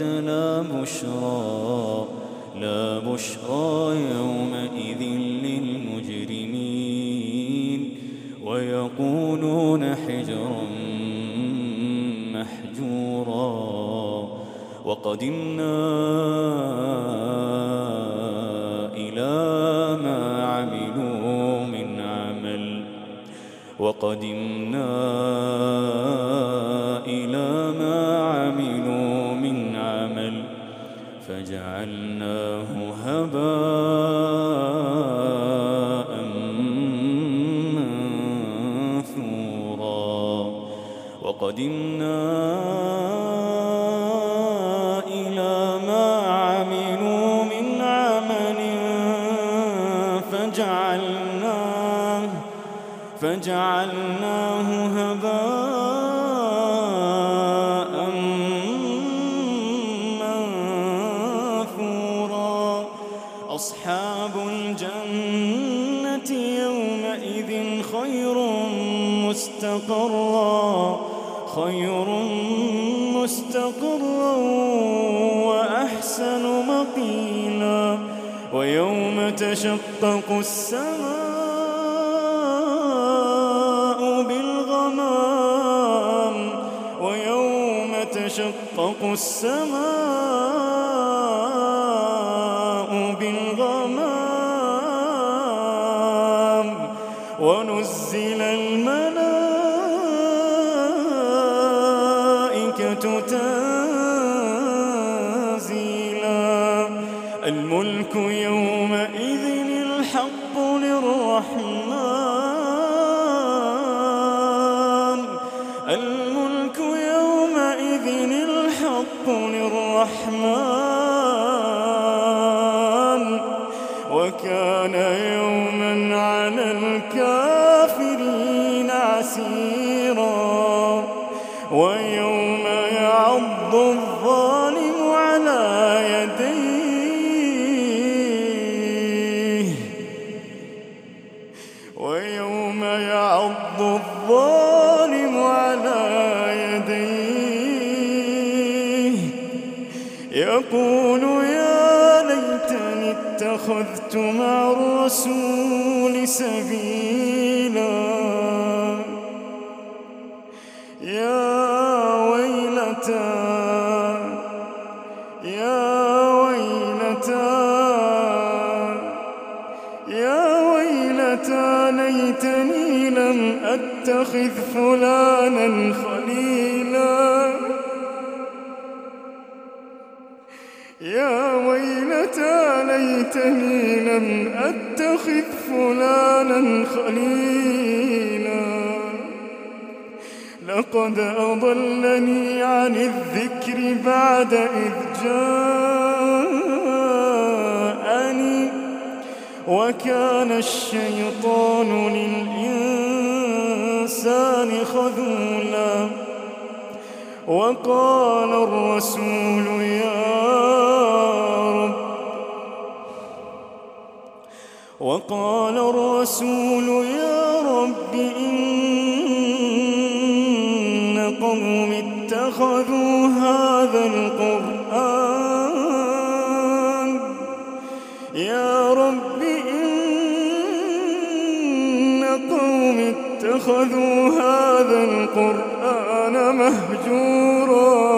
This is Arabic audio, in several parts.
الملائكة لا بشرى لا بشرى يومئذ للمجرمين. ويقولون حجرا محجورا. وقدمنا إلى ما عملوا من عمل. وقدمنا فجعلناه فجعلناه هباء منثورا. أصحاب الجنة يومئذ خير مستقرا. خير تشقق السماء بالغمام ويوم تشقق السماء بالغمام ونزل الملائكة للرحمن يقول يا ليتني اتخذت مع الرسول سبيلا. يا ويلتى يا ويلتى يا ويلتى ليتني لم أتخذ فلانا خليلا ليتني لم أتخذ فلانا خليلا. لقد أضلني عن الذكر بعد إذ جاءني. وكان الشيطان للإنسان خذولا. وقال الرسول يا وقال الرسول يا رب إن قوم اتخذوا هذا القرآن. يا رب إن قوم اتخذوا هذا القرآن مهجورا.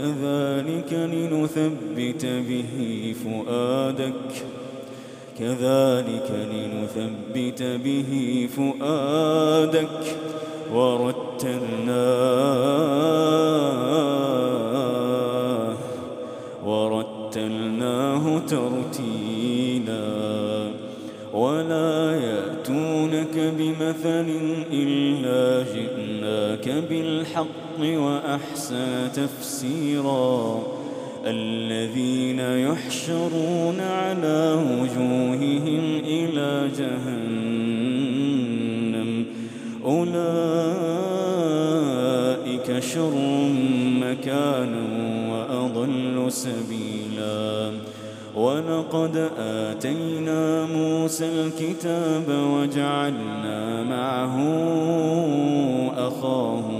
كذلك لنثبت به فؤادك. كذلك لنثبت به فؤادك. ورتلناه ورتلناه ترتيلا. ولا يأتونك بمثل إلا جئناك بالحق. وأحسن تفسيراً. الذين يحشرون على وجوههم إلى جهنم. أولئك شر مكانا وأضل سبيلا. ولقد آتينا موسى الكتاب وجعلنا معه أخاه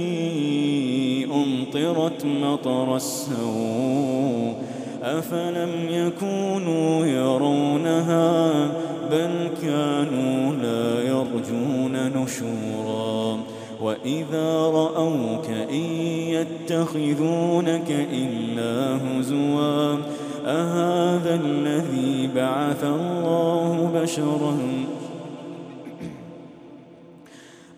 أمطرت مطر السوء. أفلم يكونوا يرونها بل كانوا لا يرجون نشورا. وإذا رأوك إن يتخذونك إلا هزوا أهذا الذي بعث الله بشرا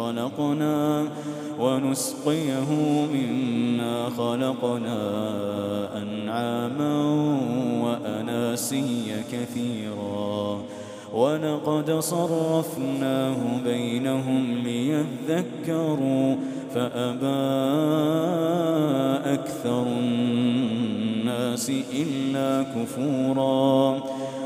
خلقنا ونسقيه مما خلقنا أنعاما وأناسيا كثيرا. ولقد صرفناه بينهم ليذكروا فأبى أكثر الناس إلا كفوراً.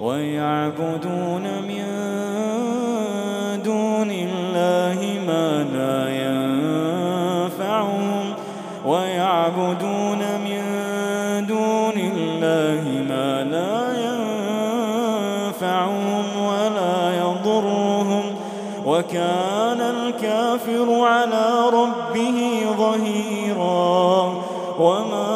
ويعبدون من دون الله ما لا ينفعهم. ويعبدون من دون الله ما لا ينفعهم ولا يضرهم. وكان الكافر على ربه ظهيرا. وما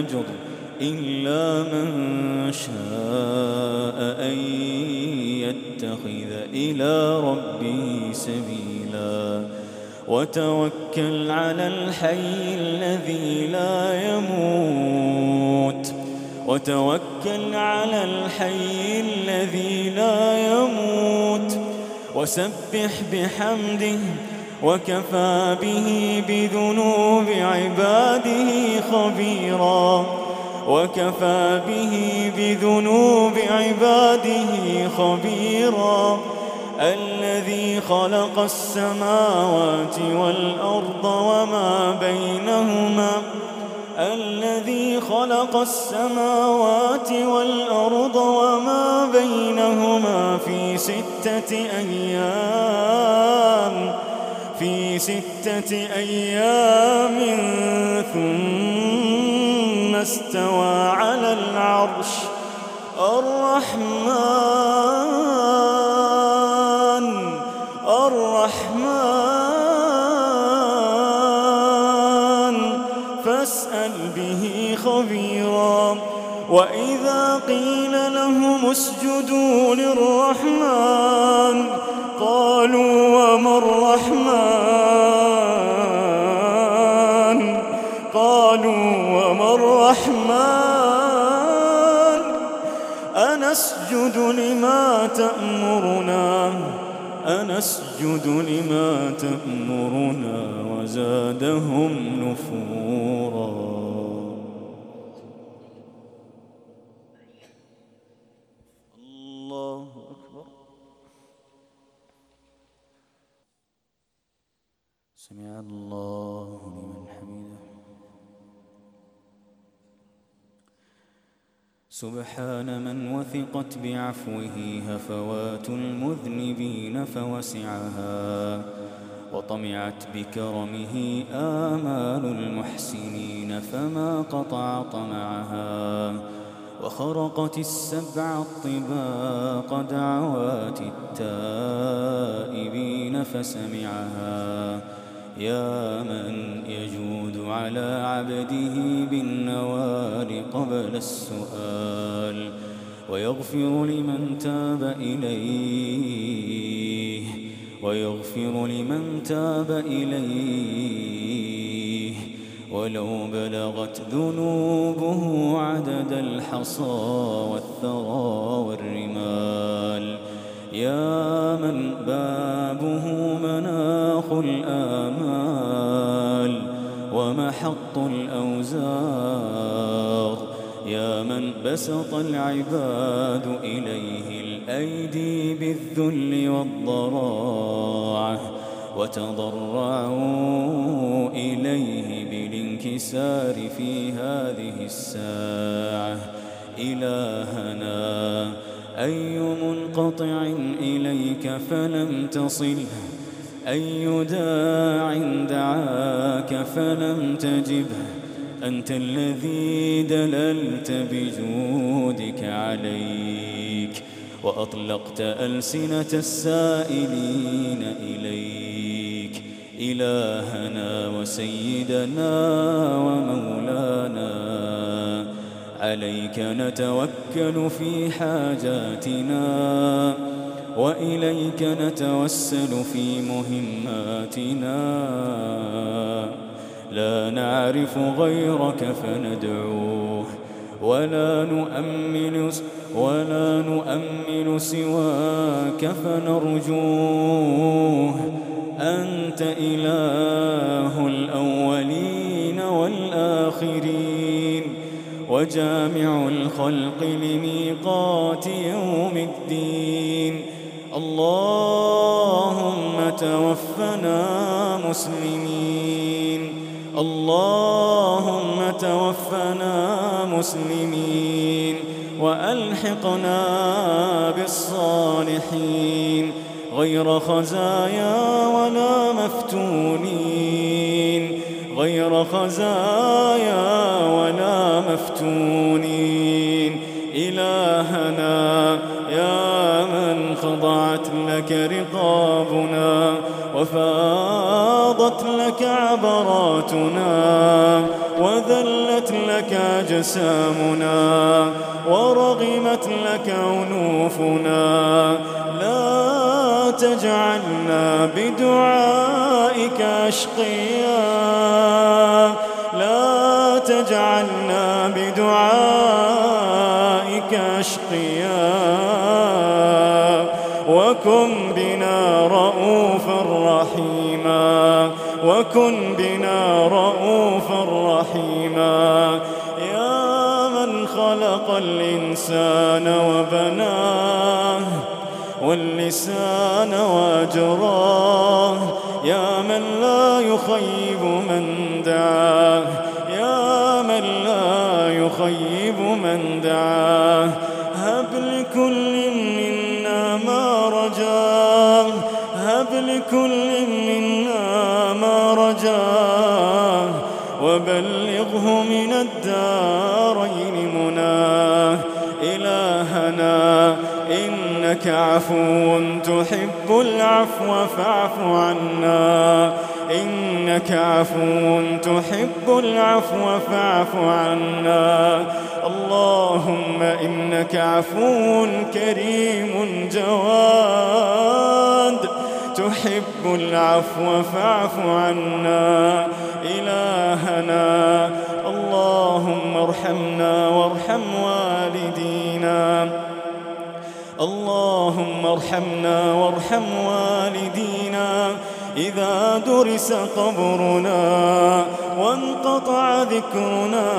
من أجر إلا من شاء أن يتخذ إلى ربه سبيلا. وتوكل على الحي الذي لا يموت. وتوكل على الحي الذي لا يموت. وسبح بحمده وكفى به بذنوب عباده خبيرا. وكفى به بذنوب عباده خبيرا. الذي خلق السماوات والأرض وما بينهما. الذي خلق السماوات والأرض وما بينهما في ستة أيام. في ستة أيام ثم استوى على العرش الرحمن الرحمن. فاسأل به خبيرا. وإذا قيل لهم اسجدوا للرحمن قالوا وما الرحمن؟ قالوا وما الرحمن؟ أنسجد لما تأمرنا أنسجد لما تأمرنا وزادهم نفورا. سمع الله لمن حمده. سبحان من وثقت بعفوه هفوات المذنبين فوسعها وطمعت بكرمه آمال المحسنين فما قطع طمعها وخرقت السبع الطباق دعوات التائبين فسمعها. يا من يجود على عبده بالنوال قبل السؤال ويغفر لمن تاب إليه ويغفر لمن تاب إليه. ولو بلغت ذنوبه عدد الحصى والثرى والرمال يا من بابه مناخ الآمال ومحط الأوزار يا من بسط العباد إليه الأيدي بالذل والضراعة وتضرعوا إليه بالانكسار في هذه الساعة. إلهنا أي منقطع إليك فلم تصله. أي داع دعاك فلم تجبه أنت الذي دللت بجودك عليك وأطلقت ألسنة السائلين إليك إلهنا وسيدنا ومولانا عليك نتوكل في حاجاتنا. وإليك نتوسل في مهماتنا. لا نعرف غيرك فندعوه ولا نؤمن ولا نؤمن سواك فنرجوه. أنت إله الأولين والآخرين وجامع الخلق لميقات يوم الدين. اللهم توفنا مسلمين. اللهم توفنا مسلمين. وألحقنا بالصالحين. غير خزايا ولا مفتونين. غير خزايا ولا مفتونين. من خضعت لك رقابنا وفاضت لك عبراتنا وذلت لك أجسامنا ورغمت لك أنوفنا لا تجعلنا بدعائك أشقيا لا تجعلنا بدعائك أشقيا وكن بنا رؤوفا رحيما. يا من خلق الإنسان وبناه واللسان وأجراه. يا من لا يخيب من دعاه. يا من لا يخيب من دعاه. وبلغه من الدارين مناه إلهنا إنك عفو تحب العفو فاعف عنا. إنك عفو تحب العفو فاعف عنا. اللهم إنك عفو كريم جواد. تحب العفو فاعف عنا إلهنا. اللهم ارحمنا وارحم والدينا. اللهم ارحمنا وارحم والدينا. إذا درس قبرنا وانقطع ذكرنا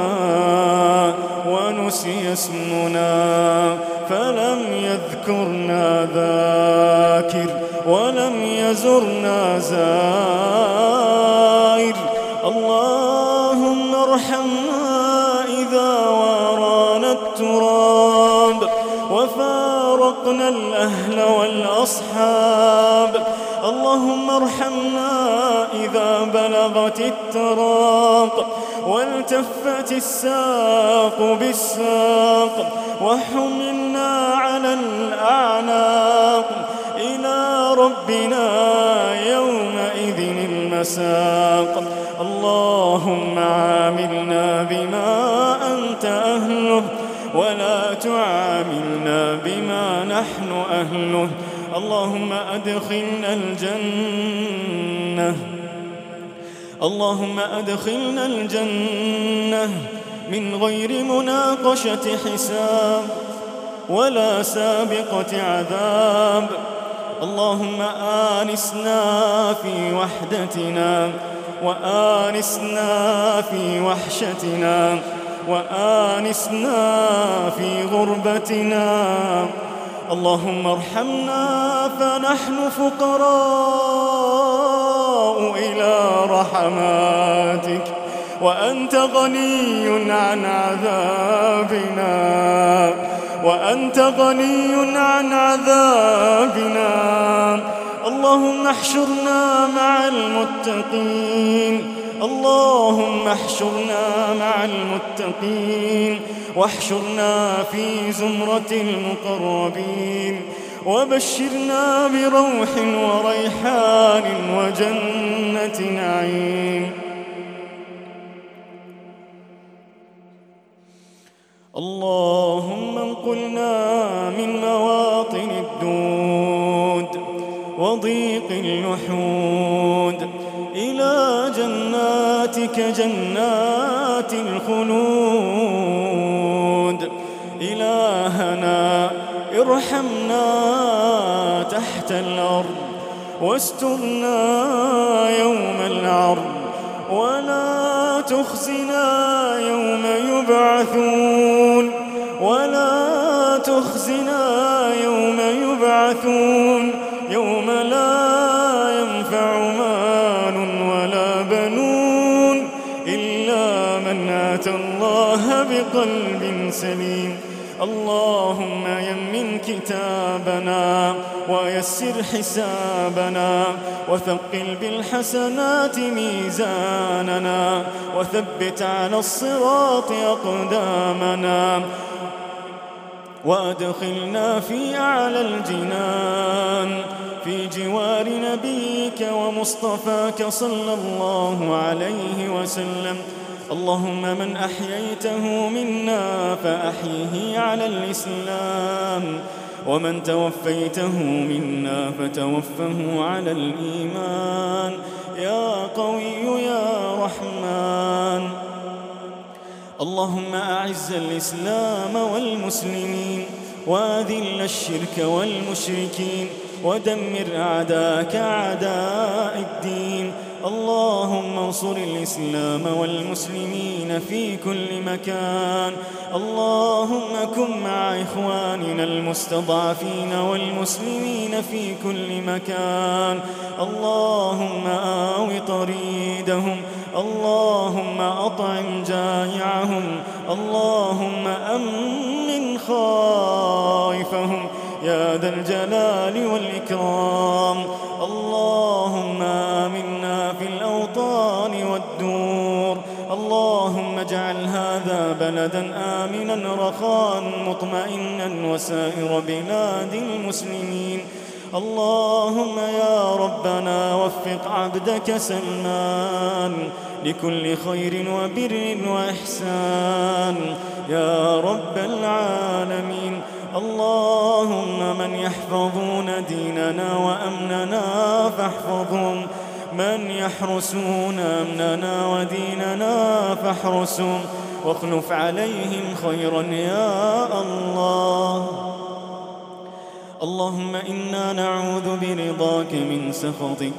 ونسي اسمنا فلم يذكرنا ذاكر ولم يزرنا زائر. اللهم ارحمنا إذا وارانا التراب وفارقنا الأهل والأصحاب. اللهم ارحمنا إذا بلغت التراق والتفت الساق بالساق وحملنا على الأعناق ربنا يومئذ المساق. اللهم عاملنا بما أنت أهله ولا تعاملنا بما نحن أهله. اللهم أدخلنا الجنة اللهم أدخلنا الجنة من غير مناقشة حساب ولا سابقة عذاب. اللهم آنسنا في وحدتنا وآنسنا في وحشتنا وآنسنا في غربتنا. اللهم ارحمنا فنحن فقراء إلى رحماتك وأنت غني عن عذابنا. وأنت غني عن عذابنا. اللهم احشرنا مع المتقين. اللهم احشرنا مع المتقين. واحشرنا في زمرة المقربين. وبشرنا بروح وريحان وجنة نعيم. اللهم انقلنا من مواطن الدود وضيق اللحود إلى جناتك جنات الخلود. إلهنا ارحمنا تحت الأرض واسترنا يوم العرض. ولا تخزنا يوم يبعثون. ولا تخزنا يوم يبعثون يوم لا ينفع مال ولا بنون إلا من أتى الله بقلب سليم. اللهم يمن كتابنا ويسر حسابنا وثقل بالحسنات ميزاننا وثبت على الصراط أقدامنا. وأدخلنا في أعلى الجنان في جوار نبيك ومصطفاك صلى الله عليه وسلم. اللهم من أحييته منا فأحيه على الإسلام ومن توفيته منا فتوفه على الإيمان. يا قوي يا رحمن اللهم أعز الإسلام والمسلمين وأذل الشرك والمشركين ودمر أعداءك أعداء الدين. اللهم انصر الإسلام والمسلمين في كل مكان. اللهم كن مع إخواننا المستضعفين والمسلمين في كل مكان. اللهم آو طريدهم اللهم أطعم جائعهم اللهم أمن خائفهم. يا ذا الجلال والإكرام. اللهم آمنا في الأوطان والدور. اللهم اجعل هذا بلدا آمنا رخاء مطمئنا وسائر بلاد المسلمين. اللهم يا ربنا وفق عبدك سلمان لكل خير وبر وإحسان. يا رب العالمين اللهم من يحفظون ديننا وأمننا فاحفظهم. من يحرسون أمننا وديننا فاحرسهم. واخلف عليهم خيرا يا الله. اللهم إنا نعوذ برضاك من سخطك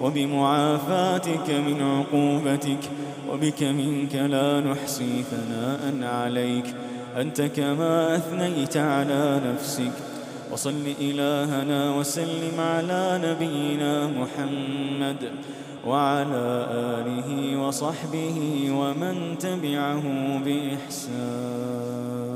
وبمعافاتك من عقوبتك وبك منك لا نحصي ثناء عليك. أنت كما أثنيت على نفسك. وصل إلهنا وسلم على نبينا محمد وعلى آله وصحبه ومن تبعه بإحسان.